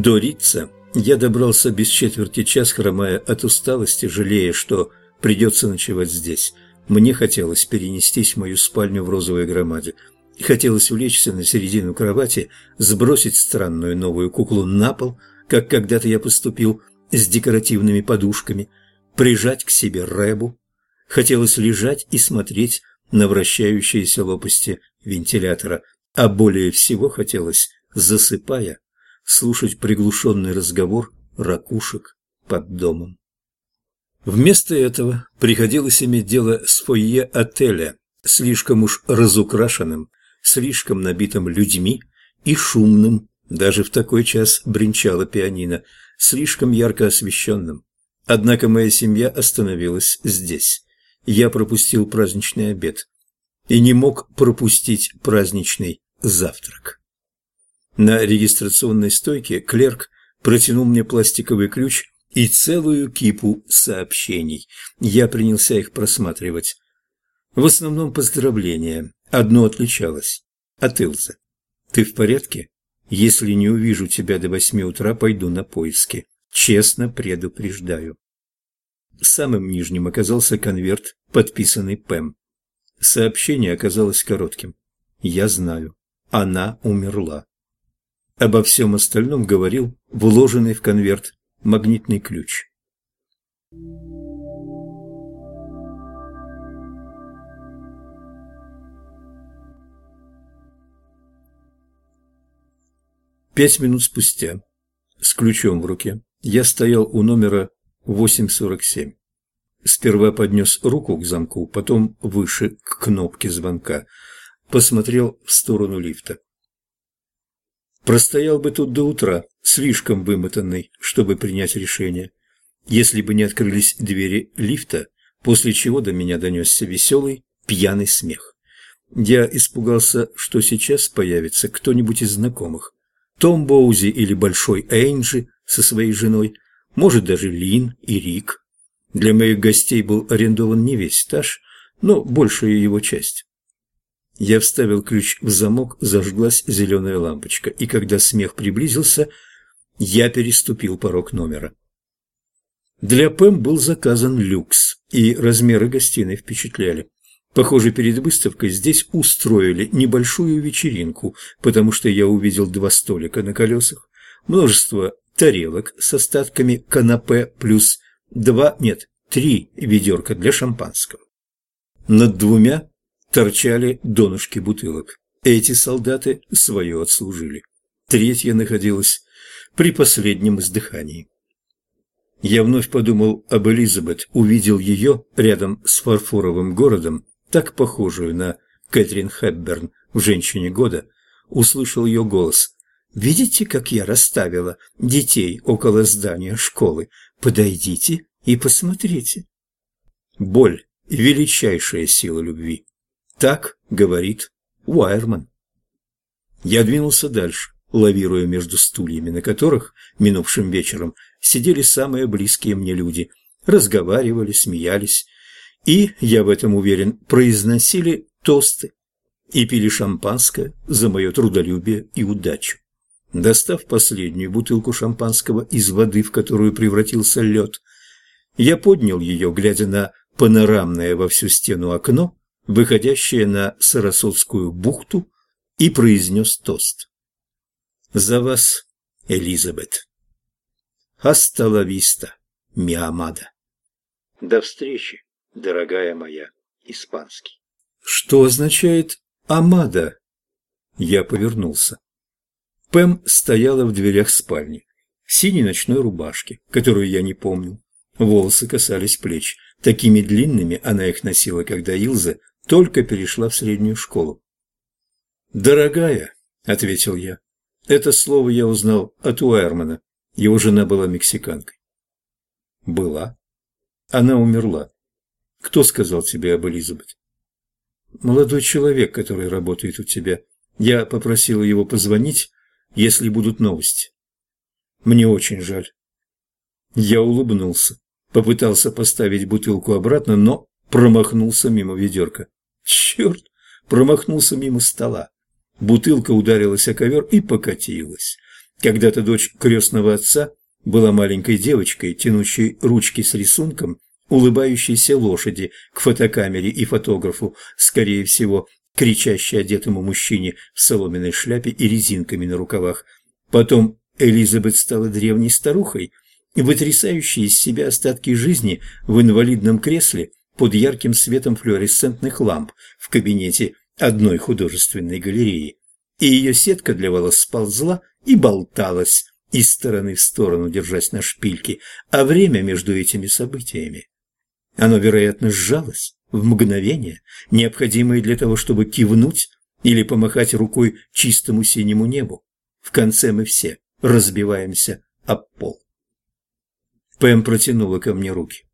До Рица я добрался без четверти час, хромая от усталости, жалея, что придется ночевать здесь. Мне хотелось перенестись в мою спальню в розовой громаде. Хотелось улечься на середину кровати, сбросить странную новую куклу на пол, как когда-то я поступил с декоративными подушками, прижать к себе Рэбу. Хотелось лежать и смотреть на вращающиеся лопасти вентилятора, а более всего хотелось, засыпая, слушать приглушенный разговор ракушек под домом. Вместо этого приходилось иметь дело с фойе отеля, слишком уж разукрашенным, слишком набитым людьми и шумным, даже в такой час бренчало пианино, слишком ярко освещенным. Однако моя семья остановилась здесь. Я пропустил праздничный обед и не мог пропустить праздничный завтрак. На регистрационной стойке клерк протянул мне пластиковый ключ и целую кипу сообщений. Я принялся их просматривать. В основном поздравления. Одно отличалось. От Илзы. «Ты в порядке? Если не увижу тебя до восьми утра, пойду на поиски. Честно предупреждаю». Самым нижним оказался конверт, подписанный Пэм. Сообщение оказалось коротким. «Я знаю. Она умерла». Обо всем остальном говорил вложенный в конверт магнитный ключ. Пять минут спустя, с ключом в руке, я стоял у номера 847. Сперва поднес руку к замку, потом выше к кнопке звонка. Посмотрел в сторону лифта. Простоял бы тут до утра, слишком вымотанный, чтобы принять решение. Если бы не открылись двери лифта, после чего до меня донесся веселый, пьяный смех. Я испугался, что сейчас появится кто-нибудь из знакомых. Том Боузи или Большой Эйнджи со своей женой, может даже Лин и Рик. Для моих гостей был арендован не весь этаж, но большая его часть. Я вставил ключ в замок, зажглась зеленая лампочка, и когда смех приблизился, я переступил порог номера. Для Пэм был заказан люкс, и размеры гостиной впечатляли. Похоже, перед выставкой здесь устроили небольшую вечеринку, потому что я увидел два столика на колесах, множество тарелок с остатками канапе плюс два, нет, три ведерка для шампанского. Над двумя торчали донышки бутылок. Эти солдаты свое отслужили. Третья находилась при последнем издыхании. Я вновь подумал об Элизабет, увидел ее рядом с фарфоровым городом, так похожую на Кэтрин Хэбберн в «Женщине года», услышал ее голос. «Видите, как я расставила детей около здания школы? Подойдите и посмотрите». Боль – величайшая сила любви. Так говорит Уайерман. Я двинулся дальше, лавируя между стульями, на которых минувшим вечером сидели самые близкие мне люди, разговаривали, смеялись и, я в этом уверен, произносили тосты и пили шампанское за мое трудолюбие и удачу. Достав последнюю бутылку шампанского из воды, в которую превратился лед, я поднял ее, глядя на панорамное во всю стену окно, выходящее на Сарасотскую бухту, и произнес тост. «За вас, Элизабет! Асталависта, Миамада!» «До встречи, дорогая моя!» Испанский. «Что означает «Амада»?» Я повернулся. Пэм стояла в дверях спальни, в синей ночной рубашке, которую я не помнил. Волосы касались плеч. Такими длинными она их носила, когда Илза только перешла в среднюю школу. «Дорогая», — ответил я, — это слово я узнал от Уэрмана. Его жена была мексиканкой. «Была. Она умерла. Кто сказал тебе об Элизабет?» «Молодой человек, который работает у тебя. Я попросила его позвонить, если будут новости. Мне очень жаль». Я улыбнулся, попытался поставить бутылку обратно, но промахнулся мимо ведерка. Черт! Промахнулся мимо стола. Бутылка ударилась о ковер и покатилась. Когда-то дочь крестного отца была маленькой девочкой, тянущей ручки с рисунком улыбающейся лошади к фотокамере и фотографу, скорее всего, кричащей одетому мужчине в соломенной шляпе и резинками на рукавах. Потом Элизабет стала древней старухой, вытрясающей из себя остатки жизни в инвалидном кресле под ярким светом флуоресцентных ламп в кабинете одной художественной галереи. И ее сетка для волос сползла и болталась из стороны в сторону, держась на шпильке, а время между этими событиями. Оно, вероятно, сжалось в мгновение, необходимое для того, чтобы кивнуть или помахать рукой чистому синему небу. В конце мы все разбиваемся об пол. Пэм протянула ко мне руки.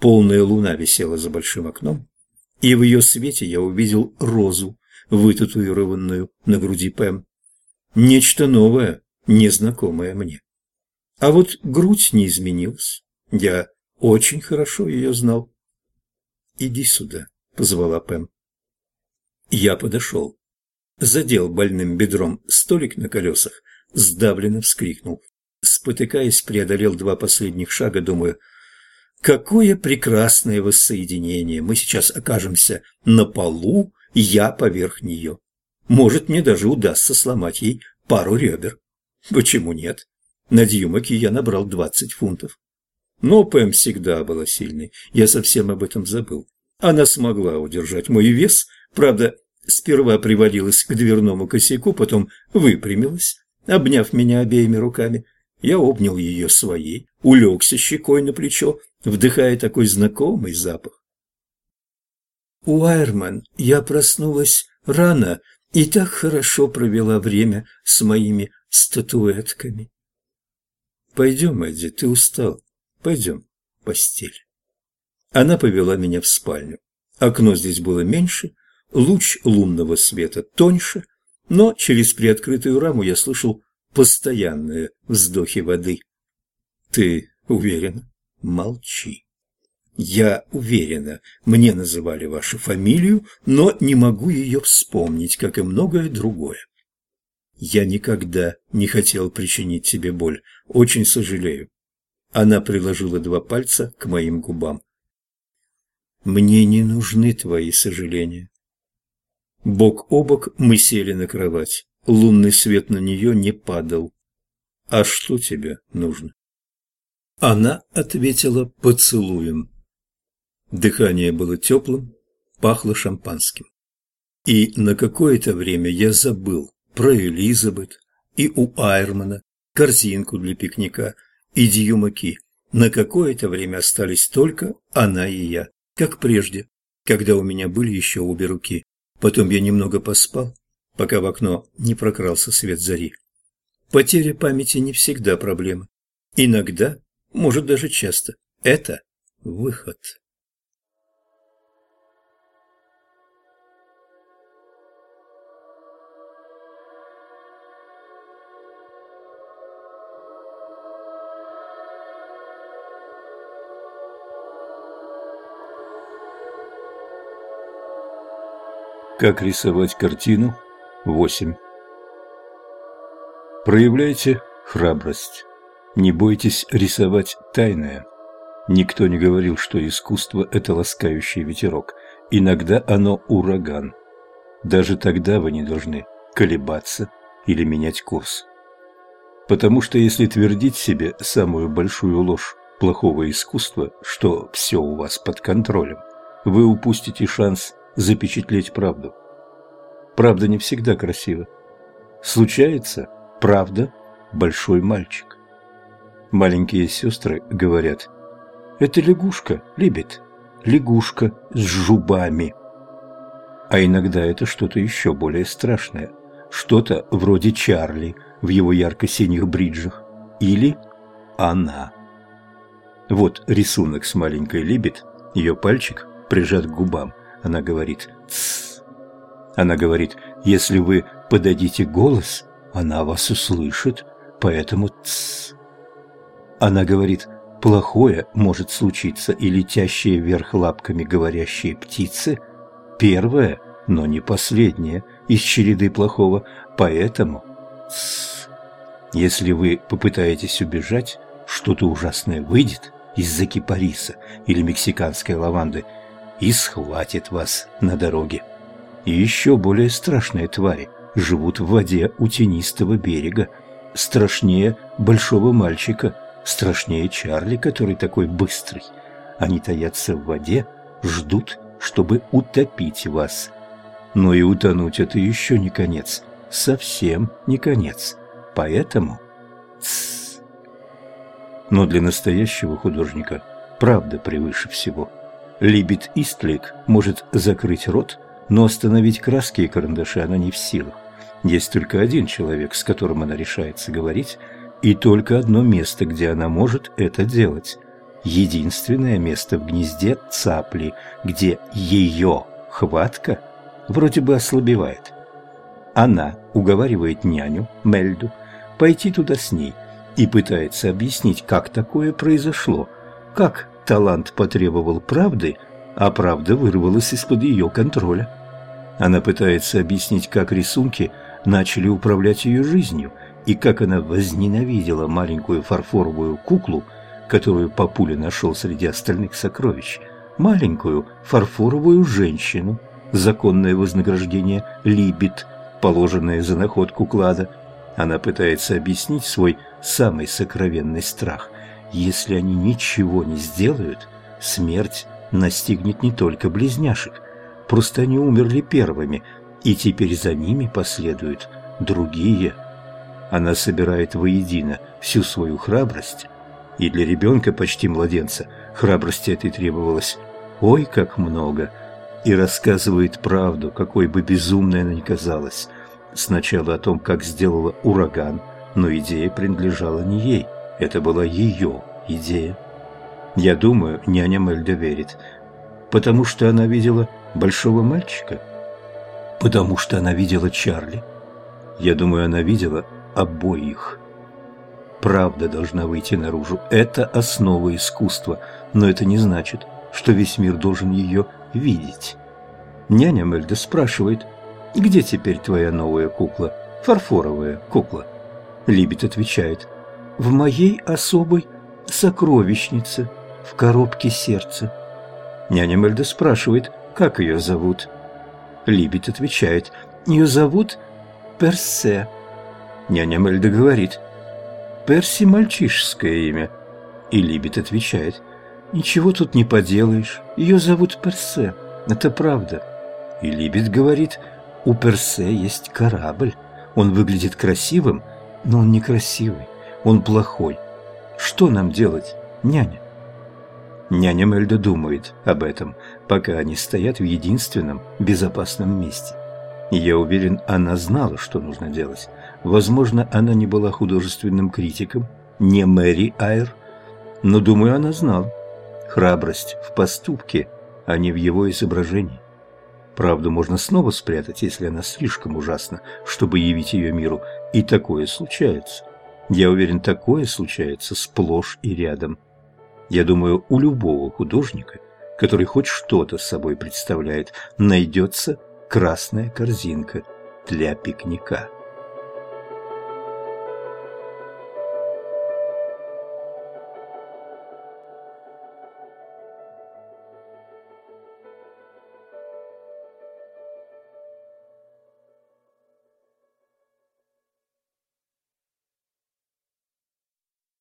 Полная луна висела за большим окном, и в ее свете я увидел розу, вытатуированную на груди Пэм. Нечто новое, незнакомое мне. А вот грудь не изменилась. Я очень хорошо ее знал. «Иди сюда», — позвала Пэм. Я подошел. Задел больным бедром столик на колесах, сдавленно вскрикнул. Спотыкаясь, преодолел два последних шага, думаю, какое прекрасное воссоединение. Мы сейчас окажемся на полу, я поверх нее. Может, мне даже удастся сломать ей пару ребер. Почему нет? На дьюмаке я набрал двадцать фунтов. Но Пэм всегда была сильной, я совсем об этом забыл. Она смогла удержать мой вес, правда, сперва привалилась к дверному косяку, потом выпрямилась, обняв меня обеими руками. Я обнял ее своей, улегся щекой на плечо, вдыхая такой знакомый запах. Уайерман, я проснулась рано и так хорошо провела время с моими статуэтками. Пойдем, Эдди, ты устал. Пойдем постель. Она повела меня в спальню. Окно здесь было меньше, луч лунного света тоньше, но через приоткрытую раму я слышал постоянные вздохи воды. «Ты уверена?» «Молчи». «Я уверена, мне называли вашу фамилию, но не могу ее вспомнить, как и многое другое. Я никогда не хотел причинить тебе боль, очень сожалею. Она приложила два пальца к моим губам. «Мне не нужны твои сожаления». Бок о бок мы сели на кровать. Лунный свет на нее не падал. «А что тебе нужно?» Она ответила поцелуем. Дыхание было теплым, пахло шампанским. И на какое-то время я забыл про Элизабет и у Айрмана корзинку для пикника, и Дьюмаки. На какое-то время остались только она и я, как прежде, когда у меня были еще обе руки. Потом я немного поспал, пока в окно не прокрался свет зари. Потеря памяти не всегда проблема. Иногда, может даже часто, это выход. Как рисовать картину? 8. Проявляйте храбрость. Не бойтесь рисовать тайное. Никто не говорил, что искусство – это ласкающий ветерок. Иногда оно ураган. Даже тогда вы не должны колебаться или менять курс. Потому что если твердить себе самую большую ложь плохого искусства, что все у вас под контролем, вы упустите шанс запечатлеть правду. Правда не всегда красива. Случается, правда, большой мальчик. Маленькие сестры говорят, это лягушка, Либет, лягушка с жубами. А иногда это что-то еще более страшное, что-то вроде Чарли в его ярко-синих бриджах или она. Вот рисунок с маленькой Либет, ее пальчик прижат к губам – она говорит «Тссс». Она говорит, если вы подадите голос, она вас услышит, поэтому «Тссс». Она говорит, плохое может случиться, и летящие вверх лапками говорящие птицы – первое, но не последнее из череды плохого, поэтому «Тссс». Если вы попытаетесь убежать, что-то ужасное выйдет из-за кипариса или мексиканской лаванды и схватит вас на дороге. И еще более страшные твари живут в воде у тенистого берега, страшнее большого мальчика, страшнее Чарли, который такой быстрый. Они таятся в воде, ждут, чтобы утопить вас. Но и утонуть это еще не конец, совсем не конец. Поэтому... Тссс. Но для настоящего художника правда превыше всего. Либет Истлик может закрыть рот, но остановить краски и карандаши она не в силах. Есть только один человек, с которым она решается говорить, и только одно место, где она может это делать. Единственное место в гнезде цапли, где ее хватка вроде бы ослабевает. Она уговаривает няню, Мельду, пойти туда с ней и пытается объяснить, как такое произошло, как талант потребовал правды, а правда вырвалась из-под ее контроля. Она пытается объяснить, как рисунки начали управлять ее жизнью, и как она возненавидела маленькую фарфоровую куклу, которую папуля нашел среди остальных сокровищ, маленькую фарфоровую женщину, законное вознаграждение либит, положенное за находку клада. Она пытается объяснить свой самый сокровенный страх. Если они ничего не сделают, смерть настигнет не только близняшек, просто они умерли первыми, и теперь за ними последуют другие. Она собирает воедино всю свою храбрость, и для ребенка, почти младенца, храбрости этой требовалось ой как много, и рассказывает правду, какой бы безумной она ни казалась. Сначала о том, как сделала ураган, но идея принадлежала не ей, это была ее идея. Я думаю, няня Мельда верит, потому что она видела большого мальчика, потому что она видела Чарли. Я думаю, она видела обоих. Правда должна выйти наружу. Это основа искусства, но это не значит, что весь мир должен ее видеть. Няня Мельда спрашивает, где теперь твоя новая кукла, фарфоровая кукла? Либет отвечает, в моей особой сокровищнице, в коробке сердца. Няня Мельда спрашивает, как ее зовут. Либет отвечает, ее зовут Персе. Няня Мельда говорит, Перси мальчишеское имя. И Либет отвечает, ничего тут не поделаешь, ее зовут Персе, это правда. И Либет говорит, у Персе есть корабль, он выглядит красивым, но он некрасивый, он плохой. Что нам делать, няня? Няня Мельда думает об этом, пока они стоят в единственном безопасном месте. я уверен, она знала, что нужно делать. Возможно, она не была художественным критиком, не Мэри Айр, но, думаю, она знала. Храбрость в поступке, а не в его изображении. Правду можно снова спрятать, если она слишком ужасна, чтобы явить ее миру, и такое случается. Я уверен, такое случается сплошь и рядом. Я думаю, у любого художника, который хоть что-то собой представляет, найдется красная корзинка для пикника.